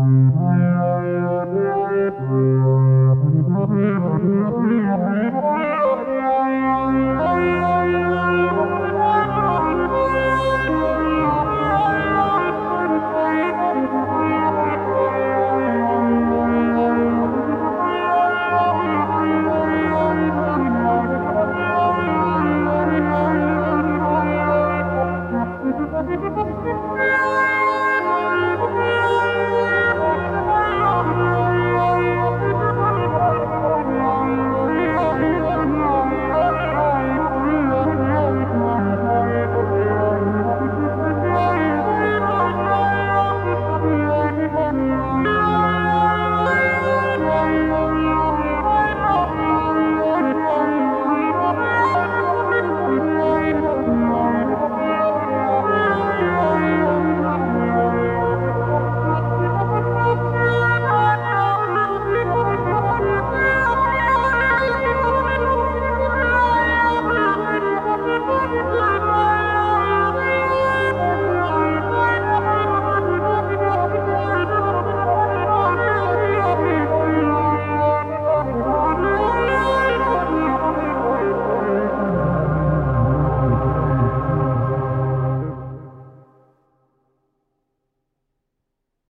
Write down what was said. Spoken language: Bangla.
I'm not going to to be able Thank you.